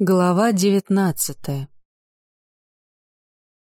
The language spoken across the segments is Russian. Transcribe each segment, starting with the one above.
Глава девятнадцатая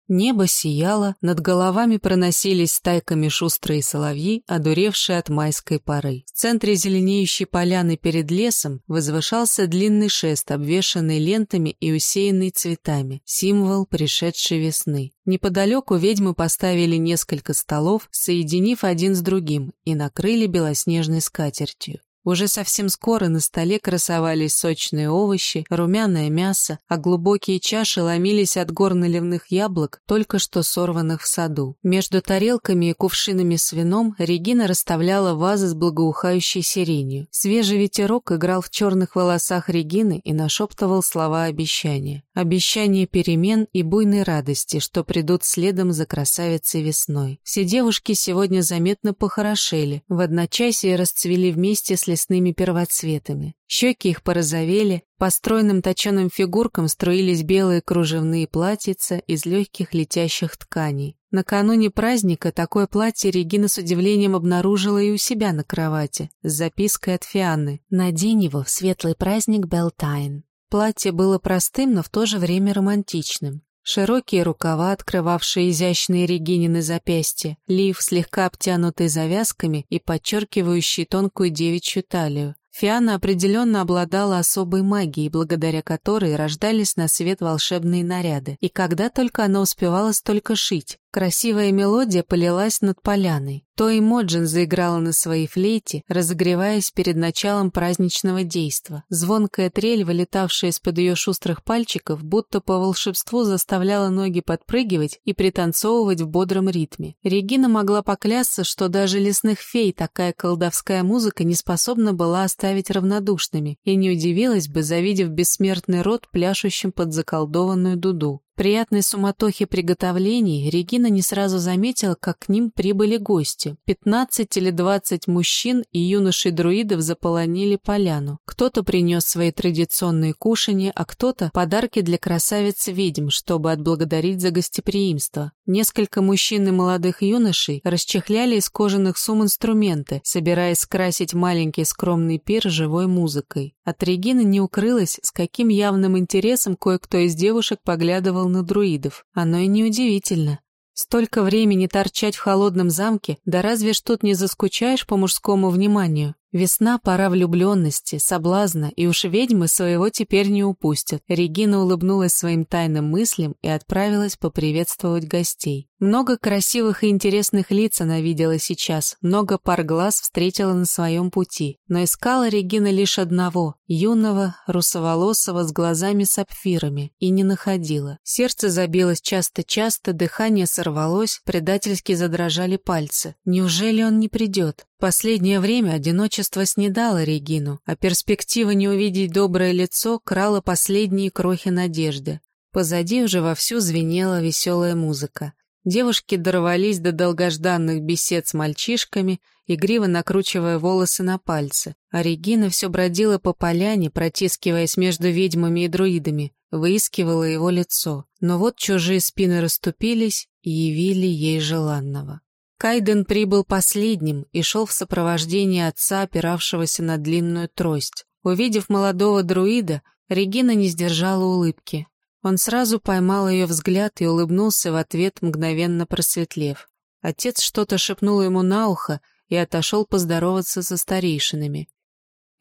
Небо сияло, над головами проносились стайками шустрые соловьи, одуревшие от майской поры. В центре зеленеющей поляны перед лесом возвышался длинный шест, обвешанный лентами и усеянный цветами, символ пришедшей весны. Неподалеку ведьмы поставили несколько столов, соединив один с другим, и накрыли белоснежной скатертью. Уже совсем скоро на столе красовались сочные овощи, румяное мясо, а глубокие чаши ломились от гор наливных яблок, только что сорванных в саду. Между тарелками и кувшинами с вином Регина расставляла вазы с благоухающей сиренью. Свежий ветерок играл в черных волосах Регины и нашептывал слова обещания. Обещание перемен и буйной радости, что придут следом за красавицей весной. Все девушки сегодня заметно похорошели, в одночасье расцвели вместе с лесными первоцветами. Щеки их порозовели, по стройным точеным фигуркам струились белые кружевные платьица из легких летящих тканей. Накануне праздника такое платье Регина с удивлением обнаружила и у себя на кровати, с запиской от Фианны. «Надень его в светлый праздник Белтайн». Платье было простым, но в то же время романтичным. Широкие рукава, открывавшие изящные Регинины запястья, лиф, слегка обтянутый завязками и подчеркивающий тонкую девичью талию. Фиана определенно обладала особой магией, благодаря которой рождались на свет волшебные наряды. И когда только она успевала столько шить, Красивая мелодия полилась над поляной. То и Моджин заиграла на своей флейте, разогреваясь перед началом праздничного действа. Звонкая трель, вылетавшая из-под ее шустрых пальчиков, будто по волшебству заставляла ноги подпрыгивать и пританцовывать в бодром ритме. Регина могла поклясться, что даже лесных фей такая колдовская музыка не способна была оставить равнодушными, и не удивилась бы, завидев бессмертный род, пляшущим под заколдованную дуду приятной суматохе приготовлений Регина не сразу заметила, как к ним прибыли гости. Пятнадцать или двадцать мужчин и юношей-друидов заполонили поляну. Кто-то принес свои традиционные кушанья, а кто-то подарки для красавиц-ведьм, чтобы отблагодарить за гостеприимство. Несколько мужчин и молодых юношей расчехляли из кожаных сумм инструменты, собираясь скрасить маленький скромный пир живой музыкой. От Регины не укрылось, с каким явным интересом кое-кто из девушек поглядывал на друидов. Оно и неудивительно. Столько времени торчать в холодном замке, да разве ж тут не заскучаешь по мужскому вниманию? Весна – пора влюбленности, соблазна, и уж ведьмы своего теперь не упустят. Регина улыбнулась своим тайным мыслям и отправилась поприветствовать гостей. Много красивых и интересных лиц она видела сейчас, много пар глаз встретила на своем пути. Но искала Регина лишь одного – юного, русоволосого с глазами-сапфирами, и не находила. Сердце забилось часто-часто, дыхание сорвалось, предательски задрожали пальцы. Неужели он не придет? Последнее время одиночество снедало Регину, а перспектива не увидеть доброе лицо крала последние крохи надежды. Позади уже вовсю звенела веселая музыка. Девушки дорвались до долгожданных бесед с мальчишками, игриво накручивая волосы на пальцы, а Регина все бродила по поляне, протискиваясь между ведьмами и друидами, выискивала его лицо. Но вот чужие спины расступились и явили ей желанного. Кайден прибыл последним и шел в сопровождении отца, опиравшегося на длинную трость. Увидев молодого друида, Регина не сдержала улыбки. Он сразу поймал ее взгляд и улыбнулся в ответ, мгновенно просветлев. Отец что-то шепнул ему на ухо и отошел поздороваться со старейшинами.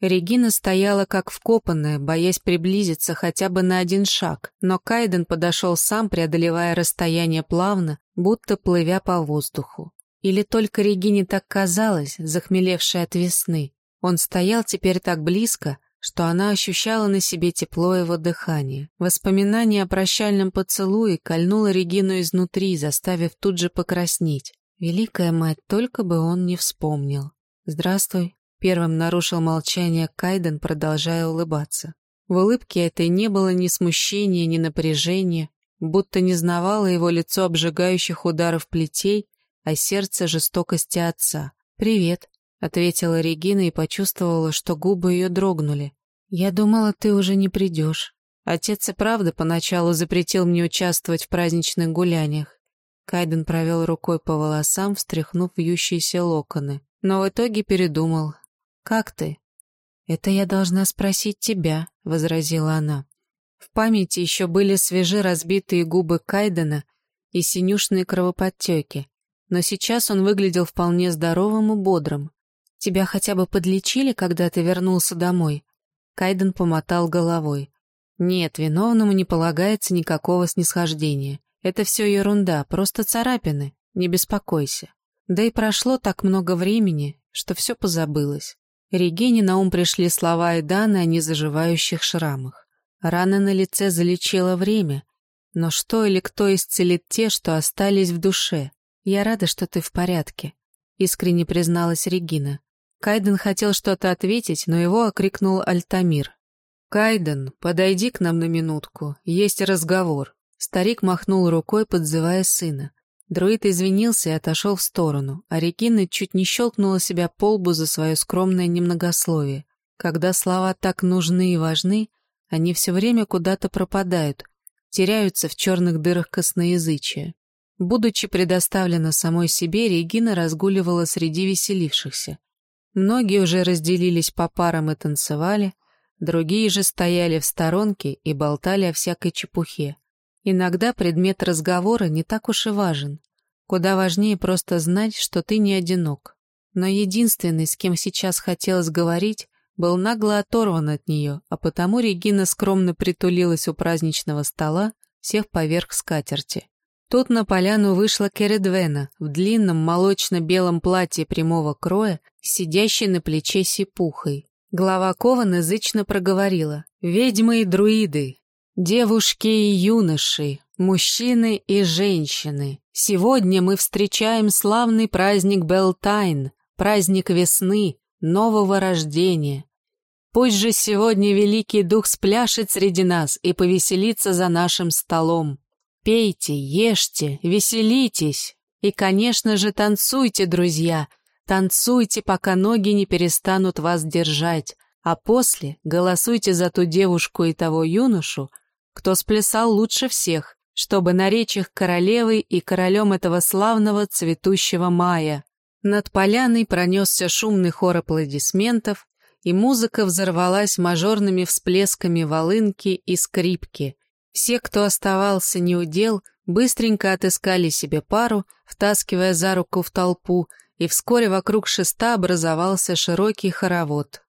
Регина стояла как вкопанная, боясь приблизиться хотя бы на один шаг, но Кайден подошел сам, преодолевая расстояние плавно, будто плывя по воздуху. Или только Регине так казалось, захмелевшей от весны. Он стоял теперь так близко, что она ощущала на себе тепло его дыхания. Воспоминание о прощальном поцелуе кольнуло Регину изнутри, заставив тут же покраснеть. Великая мать, только бы он не вспомнил. «Здравствуй», — первым нарушил молчание Кайден, продолжая улыбаться. В улыбке этой не было ни смущения, ни напряжения, будто не знавало его лицо обжигающих ударов плетей, а сердце жестокости отца. «Привет», — ответила Регина и почувствовала, что губы ее дрогнули. «Я думала, ты уже не придешь. Отец и правда поначалу запретил мне участвовать в праздничных гуляниях». Кайден провел рукой по волосам, встряхнув вьющиеся локоны. Но в итоге передумал. «Как ты?» «Это я должна спросить тебя», — возразила она. В памяти еще были свежи разбитые губы Кайдена и синюшные кровоподтеки, но сейчас он выглядел вполне здоровым и бодрым. «Тебя хотя бы подлечили, когда ты вернулся домой?» Кайден помотал головой. «Нет, виновному не полагается никакого снисхождения. Это все ерунда, просто царапины, не беспокойся. Да и прошло так много времени, что все позабылось». Регине на ум пришли слова Эданы о незаживающих шрамах. Раны на лице залечило время, но что или кто исцелит те, что остались в душе? Я рада, что ты в порядке, искренне призналась Регина. Кайден хотел что-то ответить, но его окрикнул Альтамир. «Кайден, подойди к нам на минутку, есть разговор». Старик махнул рукой, подзывая сына. Друид извинился и отошел в сторону, а Регина чуть не щелкнула себя по лбу за свое скромное немногословие. Когда слова так нужны и важны, они все время куда-то пропадают, теряются в черных дырах косноязычия. Будучи предоставлена самой себе, Регина разгуливала среди веселившихся. Многие уже разделились по парам и танцевали, другие же стояли в сторонке и болтали о всякой чепухе. Иногда предмет разговора не так уж и важен. Куда важнее просто знать, что ты не одинок. Но единственный, с кем сейчас хотелось говорить, был нагло оторван от нее, а потому Регина скромно притулилась у праздничного стола, сев поверх скатерти. Тут на поляну вышла Кередвена в длинном молочно-белом платье прямого кроя, сидящей на плече сипухой. Глава Кован язычно проговорила «Ведьмы и друиды, девушки и юноши, мужчины и женщины, сегодня мы встречаем славный праздник Белтайн, праздник весны, нового рождения. Пусть же сегодня Великий Дух спляшет среди нас и повеселится за нашим столом. Пейте, ешьте, веселитесь. И, конечно же, танцуйте, друзья. Танцуйте, пока ноги не перестанут вас держать. А после голосуйте за ту девушку и того юношу, кто сплясал лучше всех, чтобы наречь их королевой и королем этого славного цветущего мая. Над поляной пронесся шумный хор аплодисментов, и музыка взорвалась мажорными всплесками волынки и скрипки. Все, кто оставался неудел, быстренько отыскали себе пару, втаскивая за руку в толпу, и вскоре вокруг шеста образовался широкий хоровод.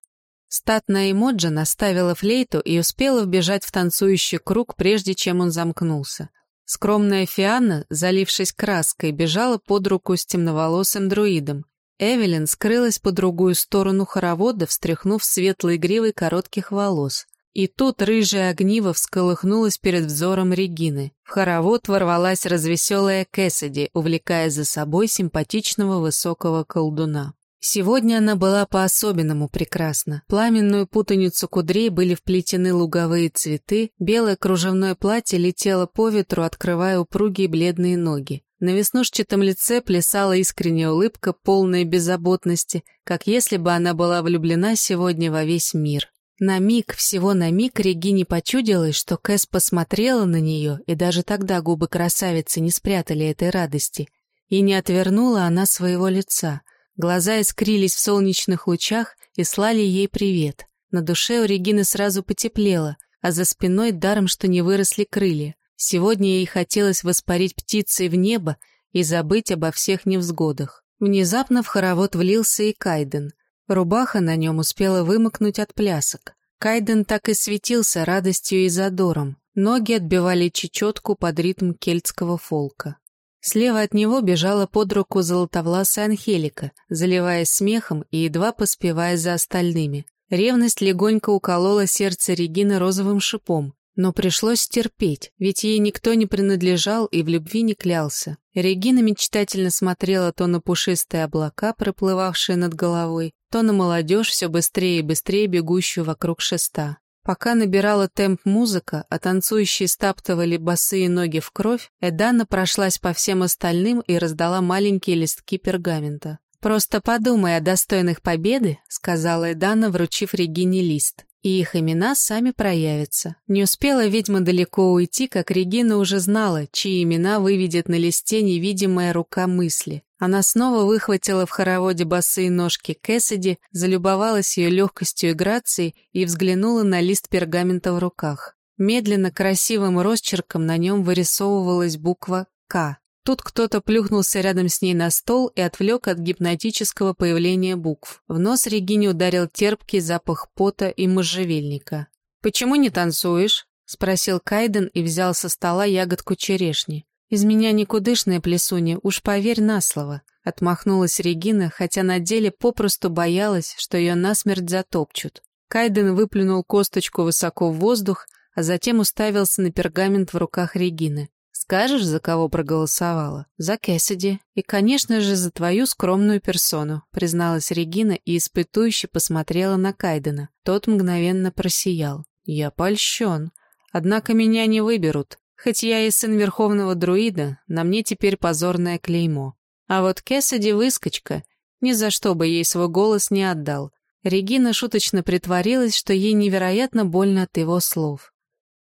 Статная Эмоджа наставила флейту и успела вбежать в танцующий круг, прежде чем он замкнулся. Скромная Фианна, залившись краской, бежала под руку с темноволосым друидом. Эвелин скрылась по другую сторону хоровода, встряхнув светлой гривой коротких волос. И тут рыжая огниво всколыхнулась перед взором Регины. В хоровод ворвалась развеселая Кэссиди, увлекая за собой симпатичного высокого колдуна. Сегодня она была по-особенному прекрасна. Пламенную путаницу кудрей были вплетены луговые цветы, белое кружевное платье летело по ветру, открывая упругие бледные ноги. На веснушчатом лице плясала искренняя улыбка, полная беззаботности, как если бы она была влюблена сегодня во весь мир. На миг, всего на миг, Регине почудилось, что Кэс посмотрела на нее, и даже тогда губы красавицы не спрятали этой радости. И не отвернула она своего лица — Глаза искрились в солнечных лучах и слали ей привет. На душе у Регины сразу потеплело, а за спиной даром, что не выросли крылья. Сегодня ей хотелось воспарить птицей в небо и забыть обо всех невзгодах. Внезапно в хоровод влился и Кайден. Рубаха на нем успела вымокнуть от плясок. Кайден так и светился радостью и задором. Ноги отбивали чечетку под ритм кельтского фолка. Слева от него бежала под руку золотовласая Анхелика, заливаясь смехом и едва поспевая за остальными. Ревность легонько уколола сердце Регины розовым шипом, но пришлось терпеть, ведь ей никто не принадлежал и в любви не клялся. Регина мечтательно смотрела то на пушистые облака, проплывавшие над головой, то на молодежь, все быстрее и быстрее бегущую вокруг шеста. Пока набирала темп музыка, а танцующие стаптывали босые ноги в кровь, Эдана прошлась по всем остальным и раздала маленькие листки пергамента. «Просто подумай о достойных победы», — сказала Эдана, вручив Регине лист и их имена сами проявятся. Не успела ведьма далеко уйти, как Регина уже знала, чьи имена выведет на листе невидимая рука мысли. Она снова выхватила в хороводе босые ножки Кэссиди, залюбовалась ее легкостью и грацией и взглянула на лист пергамента в руках. Медленно красивым росчерком на нем вырисовывалась буква «К». Тут кто-то плюхнулся рядом с ней на стол и отвлек от гипнотического появления букв. В нос Регине ударил терпкий запах пота и можжевельника. «Почему не танцуешь?» — спросил Кайден и взял со стола ягодку черешни. «Из меня никудышная плесунья, уж поверь на слово», — отмахнулась Регина, хотя на деле попросту боялась, что ее насмерть затопчут. Кайден выплюнул косточку высоко в воздух, а затем уставился на пергамент в руках Регины. Скажешь, за кого проголосовала? За Кэссиди. И, конечно же, за твою скромную персону, призналась Регина и испытующе посмотрела на Кайдена. Тот мгновенно просиял. Я польщен. Однако меня не выберут. Хоть я и сын верховного друида, на мне теперь позорное клеймо. А вот Кэссиди выскочка. Ни за что бы ей свой голос не отдал. Регина шуточно притворилась, что ей невероятно больно от его слов.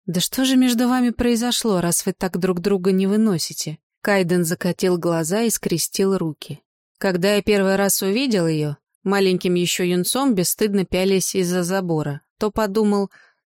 «Да что же между вами произошло, раз вы так друг друга не выносите?» Кайден закатил глаза и скрестил руки. Когда я первый раз увидел ее, маленьким еще юнцом, бесстыдно пялись из-за забора, то подумал,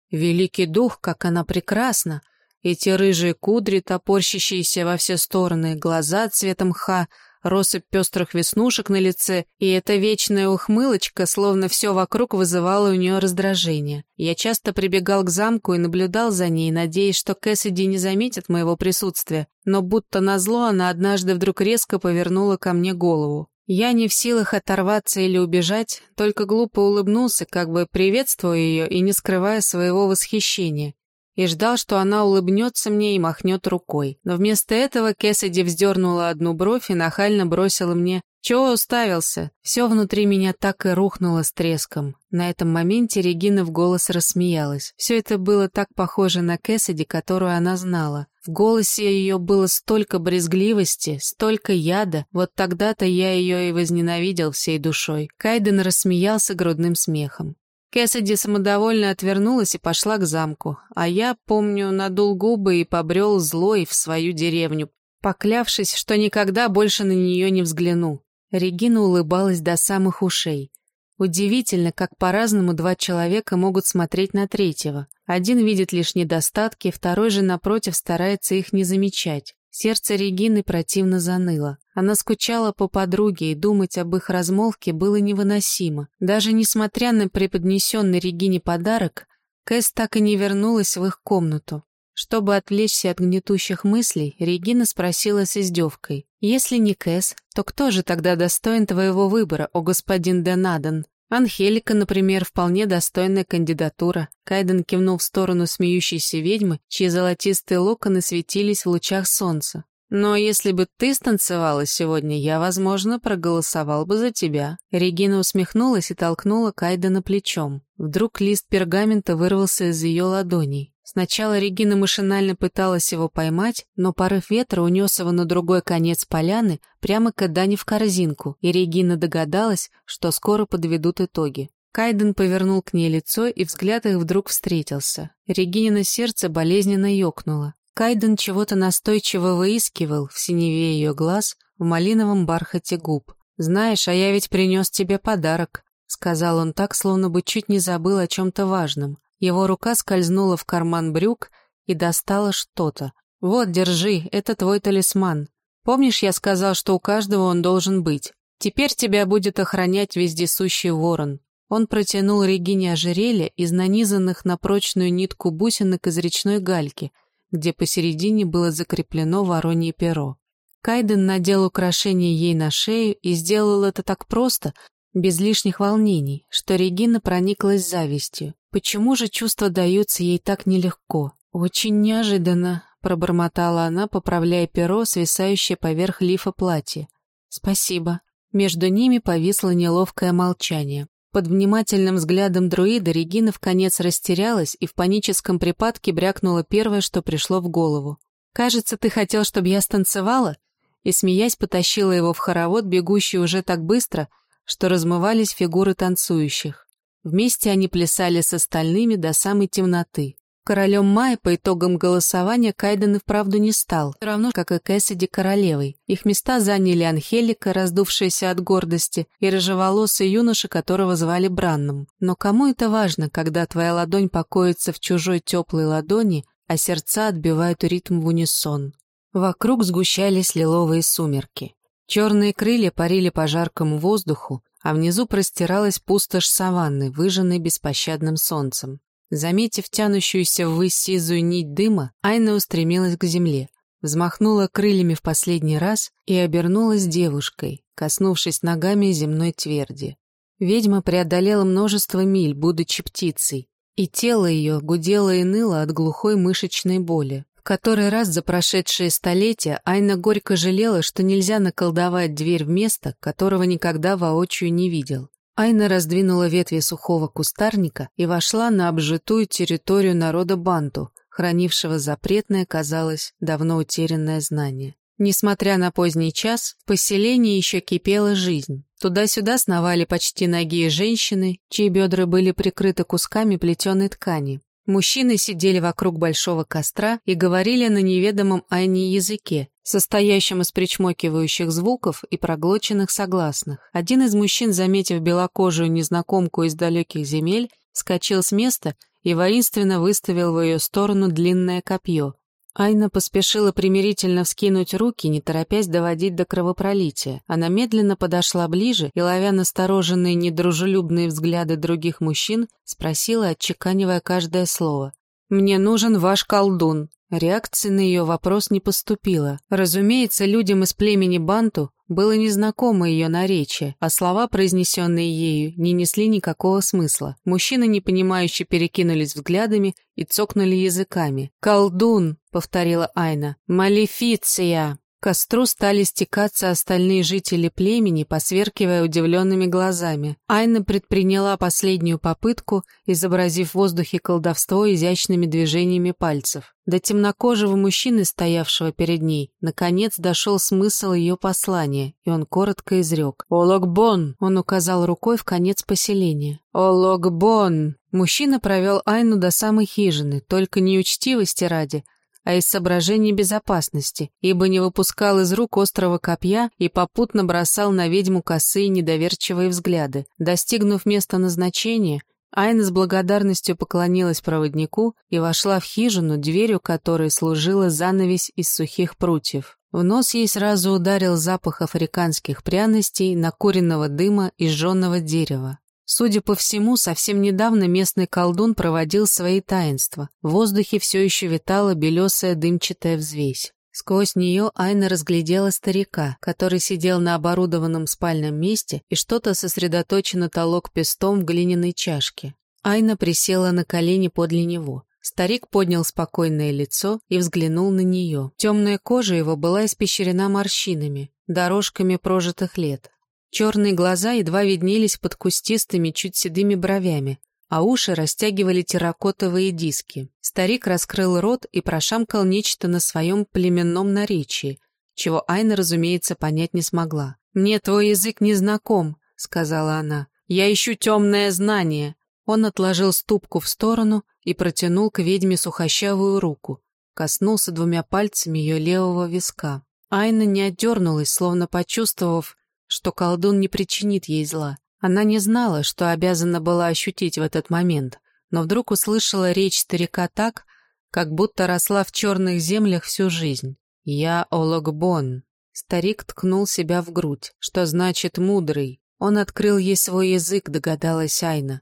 «Великий дух, как она прекрасна!» Эти рыжие кудри, топорщащиеся во все стороны, глаза цветом мха, россыпь пестрых веснушек на лице, и эта вечная ухмылочка, словно все вокруг вызывала у нее раздражение. Я часто прибегал к замку и наблюдал за ней, надеясь, что Кэссиди не заметит моего присутствия, но будто назло она однажды вдруг резко повернула ко мне голову. Я не в силах оторваться или убежать, только глупо улыбнулся, как бы приветствуя ее и не скрывая своего восхищения и ждал, что она улыбнется мне и махнет рукой. Но вместо этого Кэссиди вздернула одну бровь и нахально бросила мне «Чего уставился?» Все внутри меня так и рухнуло с треском. На этом моменте Регина в голос рассмеялась. Все это было так похоже на Кэссиди, которую она знала. В голосе ее было столько брезгливости, столько яда. Вот тогда-то я ее и возненавидел всей душой. Кайден рассмеялся грудным смехом. Кэссиди самодовольно отвернулась и пошла к замку, а я, помню, надул губы и побрел злой в свою деревню, поклявшись, что никогда больше на нее не взгляну. Регина улыбалась до самых ушей. Удивительно, как по-разному два человека могут смотреть на третьего. Один видит лишь недостатки, второй же, напротив, старается их не замечать. Сердце Регины противно заныло. Она скучала по подруге, и думать об их размолвке было невыносимо. Даже несмотря на преподнесенный Регине подарок, Кэс так и не вернулась в их комнату. Чтобы отвлечься от гнетущих мыслей, Регина спросила с издевкой. «Если не Кэс, то кто же тогда достоин твоего выбора, о господин Денадан?» Анхелика, например, вполне достойная кандидатура. Кайден кивнул в сторону смеющейся ведьмы, чьи золотистые локоны светились в лучах солнца. «Но если бы ты станцевала сегодня, я, возможно, проголосовал бы за тебя». Регина усмехнулась и толкнула Кайдена плечом. Вдруг лист пергамента вырвался из ее ладоней. Сначала Регина машинально пыталась его поймать, но порыв ветра унес его на другой конец поляны, прямо к Дане в корзинку, и Регина догадалась, что скоро подведут итоги. Кайден повернул к ней лицо, и взгляд их вдруг встретился. Регинина сердце болезненно ёкнуло. Кайден чего-то настойчиво выискивал в синеве ее глаз, в малиновом бархате губ. «Знаешь, а я ведь принес тебе подарок», — сказал он так, словно бы чуть не забыл о чем-то важном. Его рука скользнула в карман брюк и достала что-то. «Вот, держи, это твой талисман. Помнишь, я сказал, что у каждого он должен быть? Теперь тебя будет охранять вездесущий ворон». Он протянул Регине ожерелье из нанизанных на прочную нитку бусинок из речной гальки, где посередине было закреплено воронье перо. Кайден надел украшение ей на шею и сделал это так просто, без лишних волнений, что Регина прониклась завистью. Почему же чувства даются ей так нелегко? Очень неожиданно, пробормотала она, поправляя перо, свисающее поверх лифа платья. Спасибо. Между ними повисло неловкое молчание. Под внимательным взглядом друида Регина в конец растерялась и в паническом припадке брякнула первое, что пришло в голову. «Кажется, ты хотел, чтобы я станцевала?» И, смеясь, потащила его в хоровод, бегущий уже так быстро, что размывались фигуры танцующих. Вместе они плясали с остальными до самой темноты. Королем Май по итогам голосования Кайден и вправду не стал, равно как и Кэссиди королевой. Их места заняли Анхелика, раздувшаяся от гордости, и рыжеволосый юноша, которого звали Бранном. Но кому это важно, когда твоя ладонь покоится в чужой теплой ладони, а сердца отбивают ритм в унисон? Вокруг сгущались лиловые сумерки. Черные крылья парили по жаркому воздуху, а внизу простиралась пустошь саванны, выжженной беспощадным солнцем. Заметив тянущуюся ввысь сизую нить дыма, Айна устремилась к земле, взмахнула крыльями в последний раз и обернулась девушкой, коснувшись ногами земной тверди. Ведьма преодолела множество миль, будучи птицей, и тело ее гудело и ныло от глухой мышечной боли. В который раз за прошедшие столетия Айна горько жалела, что нельзя наколдовать дверь в место, которого никогда воочию не видел. Айна раздвинула ветви сухого кустарника и вошла на обжитую территорию народа Банту, хранившего запретное, казалось, давно утерянное знание. Несмотря на поздний час, в поселении еще кипела жизнь. Туда-сюда сновали почти ноги женщины, чьи бедра были прикрыты кусками плетеной ткани. Мужчины сидели вокруг большого костра и говорили на неведомом Айне языке, состоящем из причмокивающих звуков и проглоченных согласных. Один из мужчин, заметив белокожую незнакомку из далеких земель, скочил с места и воинственно выставил в ее сторону длинное копье. Айна поспешила примирительно вскинуть руки, не торопясь доводить до кровопролития. Она медленно подошла ближе и, ловя настороженные недружелюбные взгляды других мужчин, спросила, отчеканивая каждое слово. «Мне нужен ваш колдун». Реакции на ее вопрос не поступило. Разумеется, людям из племени Банту было незнакомо ее наречие, а слова, произнесенные ею, не несли никакого смысла. Мужчины, непонимающе перекинулись взглядами и цокнули языками. «Колдун!» — повторила Айна. «Малефиция!» Костру стали стекаться остальные жители племени, посверкивая удивленными глазами. Айна предприняла последнюю попытку, изобразив в воздухе колдовство изящными движениями пальцев. До темнокожего мужчины, стоявшего перед ней, наконец дошел смысл ее послания, и он коротко изрек. «Ологбон!» — он указал рукой в конец поселения. «Ологбон!» Мужчина провел Айну до самой хижины, только неучтивости ради — а из соображений безопасности, ибо не выпускал из рук острого копья и попутно бросал на ведьму косые недоверчивые взгляды. Достигнув места назначения, Айна с благодарностью поклонилась проводнику и вошла в хижину, дверью которой служила занавесь из сухих прутьев. В нос ей сразу ударил запах африканских пряностей, накуренного дыма и жженого дерева. Судя по всему, совсем недавно местный колдун проводил свои таинства. В воздухе все еще витала белесая дымчатая взвесь. Сквозь нее Айна разглядела старика, который сидел на оборудованном спальном месте и что-то сосредоточенно толок пестом в глиняной чашке. Айна присела на колени подле него. Старик поднял спокойное лицо и взглянул на нее. Темная кожа его была испещрена морщинами, дорожками прожитых лет. Черные глаза едва виднелись под кустистыми, чуть седыми бровями, а уши растягивали терракотовые диски. Старик раскрыл рот и прошамкал нечто на своем племенном наречии, чего Айна, разумеется, понять не смогла. «Мне твой язык не знаком», — сказала она. «Я ищу темное знание». Он отложил ступку в сторону и протянул к ведьме сухощавую руку, коснулся двумя пальцами ее левого виска. Айна не отдернулась, словно почувствовав, что колдун не причинит ей зла. Она не знала, что обязана была ощутить в этот момент, но вдруг услышала речь старика так, как будто росла в черных землях всю жизнь. «Я Ологбон». Старик ткнул себя в грудь, что значит «мудрый». Он открыл ей свой язык, догадалась Айна.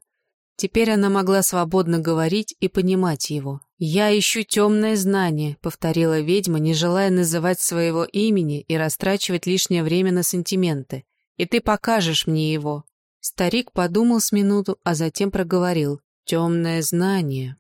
Теперь она могла свободно говорить и понимать его. «Я ищу темное знание», — повторила ведьма, не желая называть своего имени и растрачивать лишнее время на сантименты. «И ты покажешь мне его». Старик подумал с минуту, а затем проговорил. «Темное знание».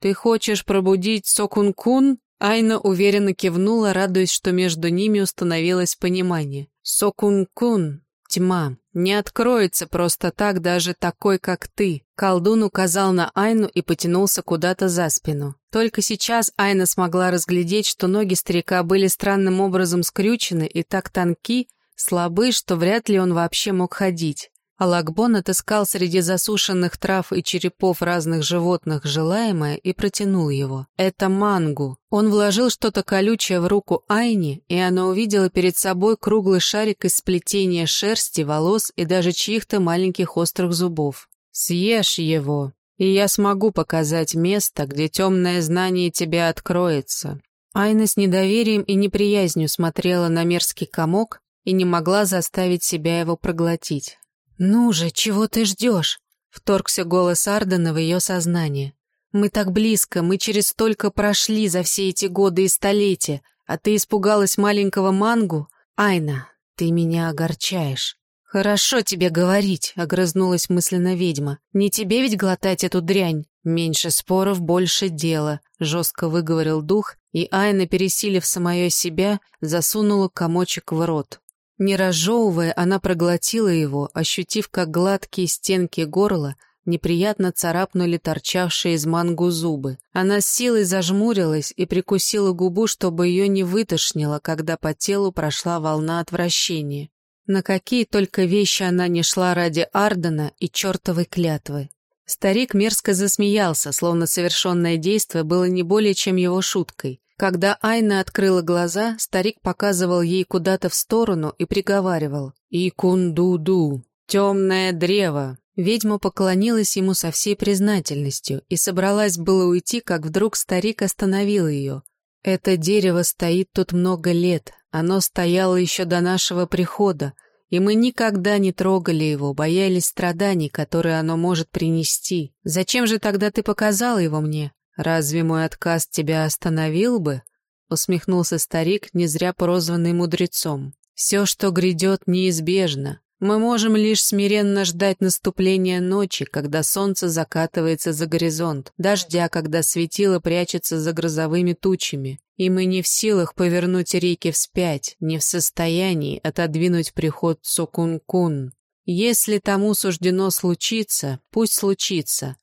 «Ты хочешь пробудить Сокун-кун?» Айна уверенно кивнула, радуясь, что между ними установилось понимание. «Сокун-кун, тьма, не откроется просто так даже такой, как ты. Колдун указал на Айну и потянулся куда-то за спину. Только сейчас Айна смогла разглядеть, что ноги старика были странным образом скрючены и так тонки, слабы, что вряд ли он вообще мог ходить. Алакбон отыскал среди засушенных трав и черепов разных животных желаемое и протянул его. Это мангу. Он вложил что-то колючее в руку Айни, и она увидела перед собой круглый шарик из сплетения шерсти, волос и даже чьих-то маленьких острых зубов. «Съешь его, и я смогу показать место, где темное знание тебе откроется». Айна с недоверием и неприязнью смотрела на мерзкий комок и не могла заставить себя его проглотить. «Ну же, чего ты ждешь?» — вторгся голос Ардена в ее сознание. «Мы так близко, мы через столько прошли за все эти годы и столетия, а ты испугалась маленького мангу? Айна, ты меня огорчаешь». «Хорошо тебе говорить», — огрызнулась мысленно ведьма. «Не тебе ведь глотать эту дрянь?» «Меньше споров, больше дела», — жестко выговорил дух, и Айна, пересилив самое себя, засунула комочек в рот. Не разжевывая, она проглотила его, ощутив, как гладкие стенки горла неприятно царапнули торчавшие из мангу зубы. Она с силой зажмурилась и прикусила губу, чтобы ее не вытошнило, когда по телу прошла волна отвращения. На какие только вещи она не шла ради Ардена и чертовой клятвы. Старик мерзко засмеялся, словно совершенное действие было не более чем его шуткой. Когда Айна открыла глаза, старик показывал ей куда-то в сторону и приговаривал «Икунду-ду, темное древо». Ведьма поклонилась ему со всей признательностью и собралась было уйти, как вдруг старик остановил ее. «Это дерево стоит тут много лет, оно стояло еще до нашего прихода, и мы никогда не трогали его, боялись страданий, которые оно может принести. Зачем же тогда ты показала его мне?» «Разве мой отказ тебя остановил бы?» — усмехнулся старик, не зря прозванный мудрецом. «Все, что грядет, неизбежно. Мы можем лишь смиренно ждать наступления ночи, когда солнце закатывается за горизонт, дождя, когда светило прячется за грозовыми тучами. И мы не в силах повернуть реки вспять, не в состоянии отодвинуть приход Цукун-кун. Если тому суждено случиться, пусть случится,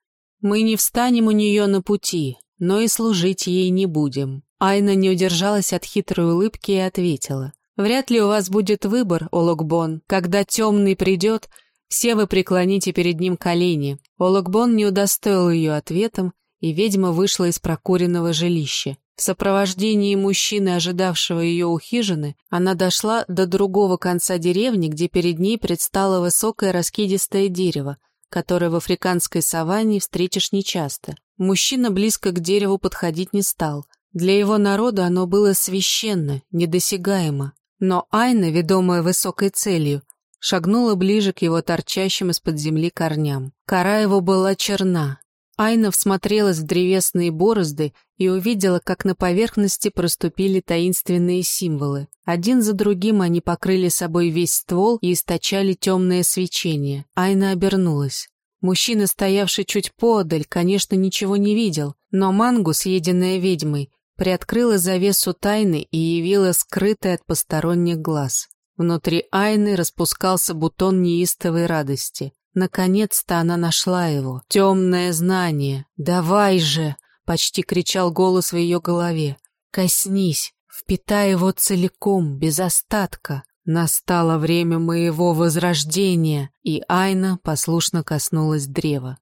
мы не встанем у нее на пути, но и служить ей не будем. Айна не удержалась от хитрой улыбки и ответила. Вряд ли у вас будет выбор, Олокбон. Когда темный придет, все вы преклоните перед ним колени. Олокбон не удостоил ее ответом, и ведьма вышла из прокуренного жилища. В сопровождении мужчины, ожидавшего ее у хижины, она дошла до другого конца деревни, где перед ней предстало высокое раскидистое дерево, которое в африканской саванне встретишь нечасто. Мужчина близко к дереву подходить не стал. Для его народа оно было священно, недосягаемо. Но Айна, ведомая высокой целью, шагнула ближе к его торчащим из-под земли корням. Кора его была черна. Айна всмотрелась в древесные борозды и увидела, как на поверхности проступили таинственные символы. Один за другим они покрыли собой весь ствол и источали темное свечение. Айна обернулась. Мужчина, стоявший чуть подаль, конечно, ничего не видел, но мангу, съеденная ведьмой, приоткрыла завесу тайны и явила скрытый от посторонних глаз. Внутри Айны распускался бутон неистовой радости. Наконец-то она нашла его. Темное знание. «Давай же!» — почти кричал голос в ее голове. «Коснись, впитай его целиком, без остатка. Настало время моего возрождения!» И Айна послушно коснулась древа.